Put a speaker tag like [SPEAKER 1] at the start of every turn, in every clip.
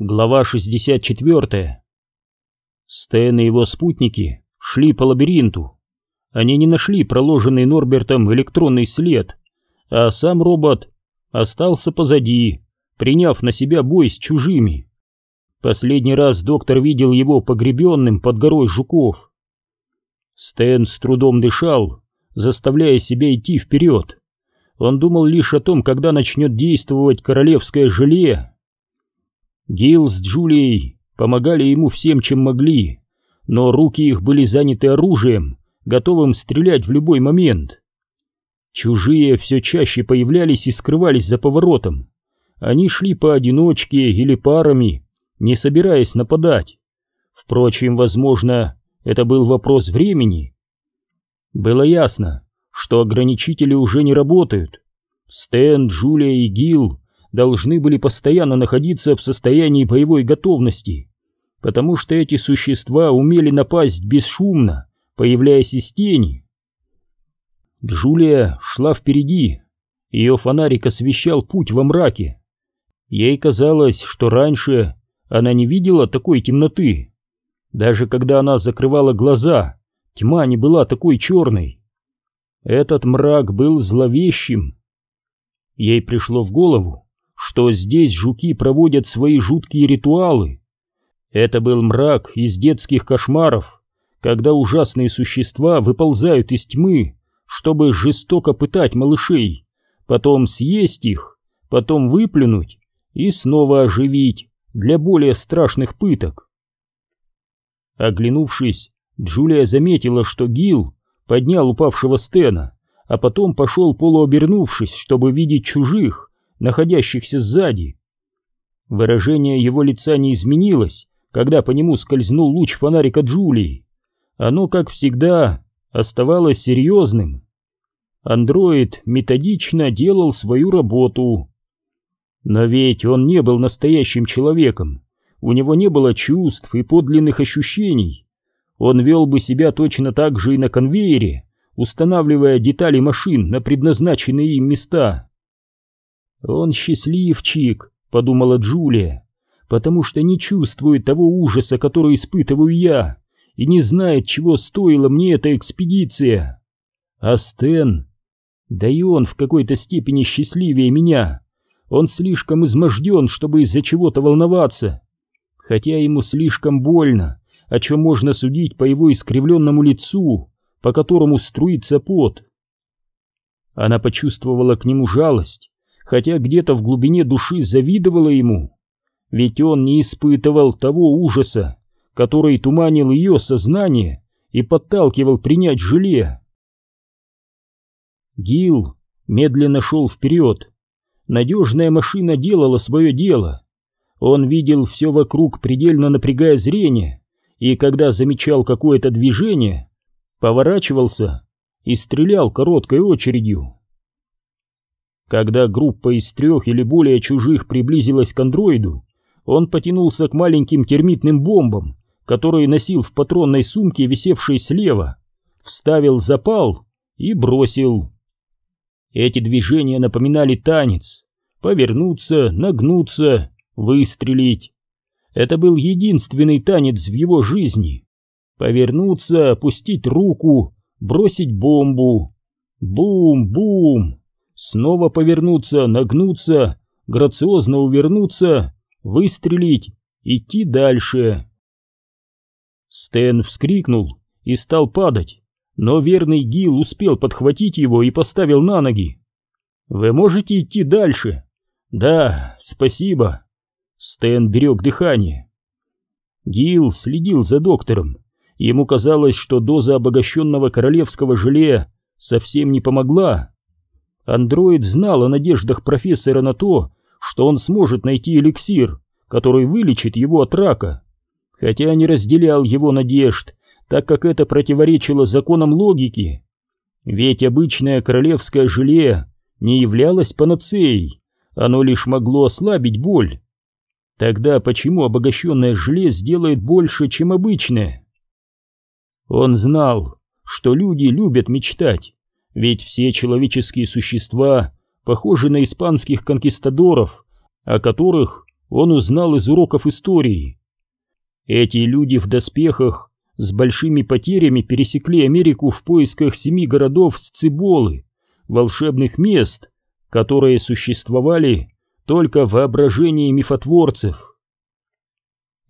[SPEAKER 1] Глава 64. Стэн и его спутники шли по лабиринту. Они не нашли проложенный Норбертом электронный след, а сам робот остался позади, приняв на себя бой с чужими. Последний раз доктор видел его погребенным под горой жуков. Стэн с трудом дышал, заставляя себя идти вперед. Он думал лишь о том, когда начнет действовать королевское желе, Гил с Джулией помогали ему всем, чем могли, но руки их были заняты оружием, готовым стрелять в любой момент. Чужие все чаще появлялись и скрывались за поворотом. Они шли поодиночке или парами, не собираясь нападать. Впрочем, возможно, это был вопрос времени. Было ясно, что ограничители уже не работают. Стэн, Джулия и Гил должны были постоянно находиться в состоянии боевой готовности, потому что эти существа умели напасть бесшумно, появляясь из тени. Джулия шла впереди, ее фонарик освещал путь во мраке. Ей казалось, что раньше она не видела такой темноты. Даже когда она закрывала глаза, тьма не была такой черной. Этот мрак был зловещим. Ей пришло в голову, что здесь жуки проводят свои жуткие ритуалы. Это был мрак из детских кошмаров, когда ужасные существа выползают из тьмы, чтобы жестоко пытать малышей, потом съесть их, потом выплюнуть и снова оживить для более страшных пыток. Оглянувшись, Джулия заметила, что Гил поднял упавшего Стена, а потом пошел полуобернувшись, чтобы видеть чужих, находящихся сзади. Выражение его лица не изменилось, когда по нему скользнул луч фонарика Джулии. Оно, как всегда, оставалось серьезным. Андроид методично делал свою работу. Но ведь он не был настоящим человеком, у него не было чувств и подлинных ощущений. Он вел бы себя точно так же и на конвейере, устанавливая детали машин на предназначенные им места. «Он счастливчик», — подумала Джулия, «потому что не чувствует того ужаса, который испытываю я, и не знает, чего стоила мне эта экспедиция. А Стэн, да и он в какой-то степени счастливее меня. Он слишком изможден, чтобы из-за чего-то волноваться, хотя ему слишком больно, о чем можно судить по его искривленному лицу, по которому струится пот». Она почувствовала к нему жалость, хотя где-то в глубине души завидовала ему. Ведь он не испытывал того ужаса, который туманил ее сознание и подталкивал принять желе. Гил медленно шел вперед. Надежная машина делала свое дело. Он видел все вокруг, предельно напрягая зрение, и когда замечал какое-то движение, поворачивался и стрелял короткой очередью. Когда группа из трех или более чужих приблизилась к андроиду, он потянулся к маленьким термитным бомбам, которые носил в патронной сумке, висевшей слева, вставил запал и бросил. Эти движения напоминали танец. Повернуться, нагнуться, выстрелить. Это был единственный танец в его жизни. Повернуться, опустить руку, бросить бомбу. Бум-бум! Снова повернуться, нагнуться, грациозно увернуться, выстрелить, идти дальше. Стэн вскрикнул и стал падать, но верный Гил успел подхватить его и поставил на ноги. «Вы можете идти дальше?» «Да, спасибо». Стэн берег дыхание. Гил следил за доктором. Ему казалось, что доза обогащенного королевского желе совсем не помогла. Андроид знал о надеждах профессора на то, что он сможет найти эликсир, который вылечит его от рака. Хотя не разделял его надежд, так как это противоречило законам логики. Ведь обычное королевское желе не являлось панацеей, оно лишь могло ослабить боль. Тогда почему обогащенное желе сделает больше, чем обычное? Он знал, что люди любят мечтать, ведь все человеческие существа похожи на испанских конкистадоров, о которых он узнал из уроков истории. Эти люди в доспехах с большими потерями пересекли Америку в поисках семи городов с Циболы, волшебных мест, которые существовали только в воображении мифотворцев.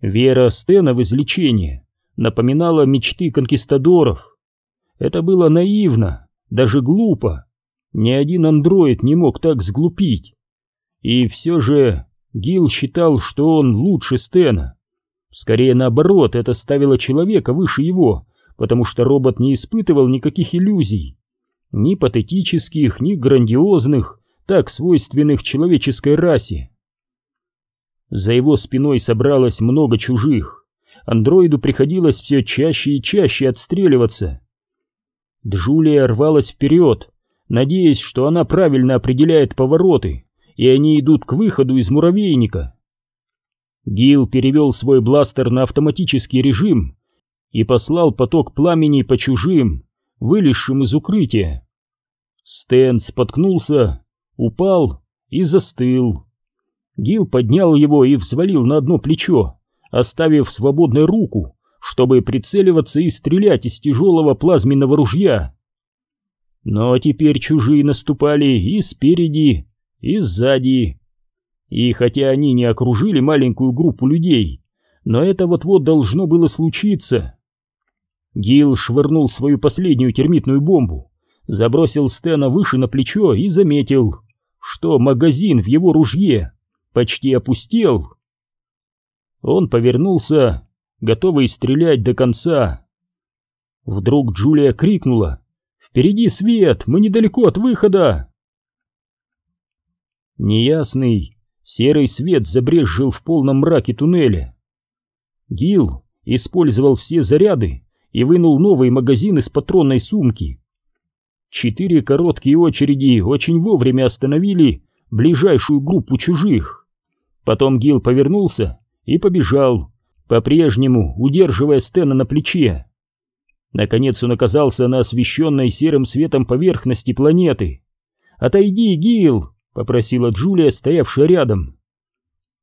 [SPEAKER 1] Вера Стена в излечение напоминала мечты конкистадоров. Это было наивно, даже глупо. Ни один андроид не мог так сглупить. И все же Гил считал, что он лучше Стена. Скорее наоборот, это ставило человека выше его, потому что робот не испытывал никаких иллюзий. Ни патетических, ни грандиозных, так свойственных человеческой расе. За его спиной собралось много чужих. Андроиду приходилось все чаще и чаще отстреливаться. Джулия рвалась вперед, надеясь, что она правильно определяет повороты, и они идут к выходу из муравейника. Гил перевел свой бластер на автоматический режим и послал поток пламени по чужим, вылезшим из укрытия. Стэн споткнулся, упал и застыл. Гил поднял его и взвалил на одно плечо, оставив свободной руку, чтобы прицеливаться и стрелять из тяжелого плазменного ружья. Но теперь чужие наступали и спереди, и сзади. И хотя они не окружили маленькую группу людей, но это вот-вот должно было случиться. Гил швырнул свою последнюю термитную бомбу, забросил Стена выше на плечо и заметил, что магазин в его ружье почти опустел. Он повернулся, готовый стрелять до конца. Вдруг Джулия крикнула «Впереди свет! Мы недалеко от выхода!» Неясный, серый свет забрезжил в полном мраке туннеля. Гил использовал все заряды и вынул новый магазин из патронной сумки. Четыре короткие очереди очень вовремя остановили ближайшую группу чужих. Потом Гил повернулся и побежал, по-прежнему удерживая Стена на плече. Наконец он оказался на освещенной серым светом поверхности планеты. «Отойди, Гил!» — попросила Джулия, стоявшая рядом.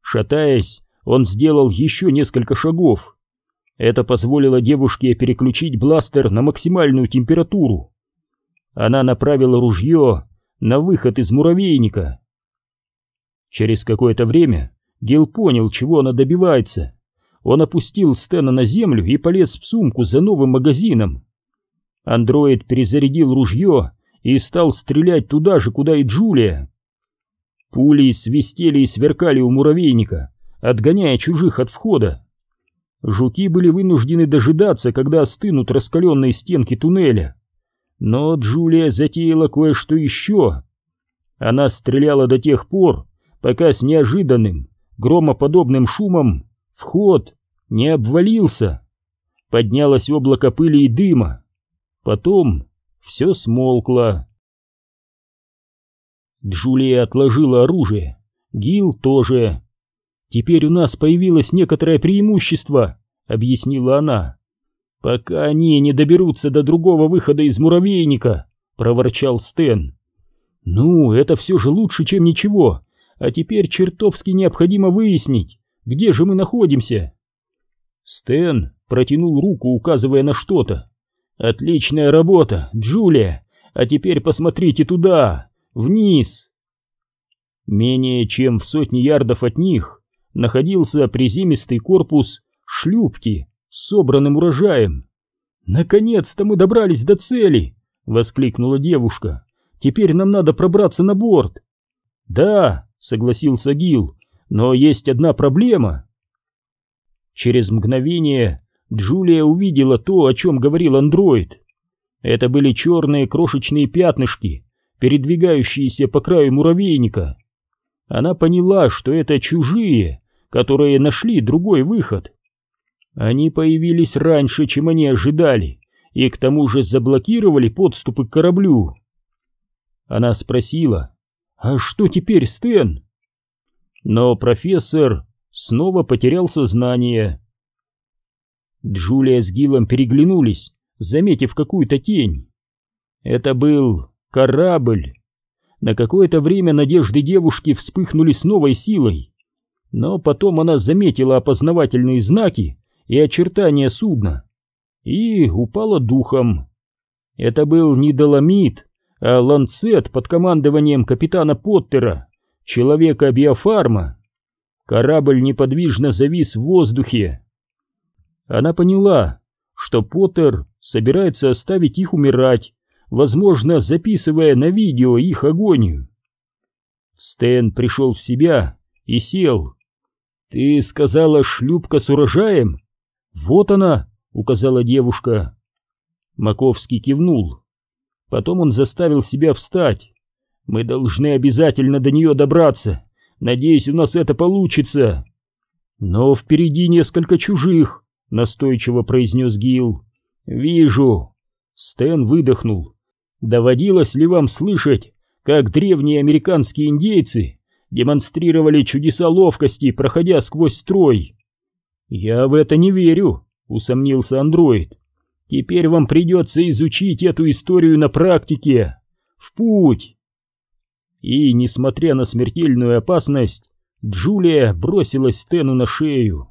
[SPEAKER 1] Шатаясь, он сделал еще несколько шагов. Это позволило девушке переключить бластер на максимальную температуру. Она направила ружье на выход из муравейника. Через какое-то время Гил понял, чего она добивается. Он опустил Стена на землю и полез в сумку за новым магазином. Андроид перезарядил ружье и стал стрелять туда же, куда и Джулия. Пули свистели и сверкали у муравейника, отгоняя чужих от входа. Жуки были вынуждены дожидаться, когда остынут раскаленные стенки туннеля. Но Джулия затеяла кое-что еще. Она стреляла до тех пор, пока с неожиданным, громоподобным шумом вход не обвалился. Поднялось облако пыли и дыма. Потом все смолкло. Джулия отложила оружие. Гил тоже. «Теперь у нас появилось некоторое преимущество», — объяснила она. «Пока они не доберутся до другого выхода из муравейника», — проворчал Стэн. «Ну, это все же лучше, чем ничего. А теперь чертовски необходимо выяснить, где же мы находимся?» Стэн протянул руку, указывая на что-то. «Отличная работа, Джулия! А теперь посмотрите туда, вниз!» Менее чем в сотни ярдов от них находился приземистый корпус шлюпки с собранным урожаем. «Наконец-то мы добрались до цели!» — воскликнула девушка. «Теперь нам надо пробраться на борт!» «Да!» — согласился Гил. «Но есть одна проблема!» Через мгновение Джулия увидела то, о чем говорил андроид. Это были черные крошечные пятнышки, передвигающиеся по краю муравейника. Она поняла, что это чужие, которые нашли другой выход. Они появились раньше, чем они ожидали, и к тому же заблокировали подступы к кораблю. Она спросила, «А что теперь, Стэн?» Но профессор снова потерял сознание. Джулия с Гиллом переглянулись, заметив какую-то тень. Это был корабль. На какое-то время надежды девушки вспыхнули с новой силой. Но потом она заметила опознавательные знаки и очертания судна и упала духом. Это был не доломит, а ланцет под командованием капитана Поттера, человека биофарма. Корабль неподвижно завис в воздухе. Она поняла, что Поттер собирается оставить их умирать, возможно, записывая на видео их агонию. Стэн пришел в себя и сел. «Ты сказала, шлюпка с урожаем?» «Вот она!» — указала девушка. Маковский кивнул. Потом он заставил себя встать. «Мы должны обязательно до нее добраться. Надеюсь, у нас это получится». «Но впереди несколько чужих», — настойчиво произнес Гил. «Вижу». Стэн выдохнул. «Доводилось ли вам слышать, как древние американские индейцы демонстрировали чудеса ловкости, проходя сквозь строй?» «Я в это не верю», — усомнился андроид. Теперь вам придется изучить эту историю на практике. В путь!» И, несмотря на смертельную опасность, Джулия бросилась Тену на шею.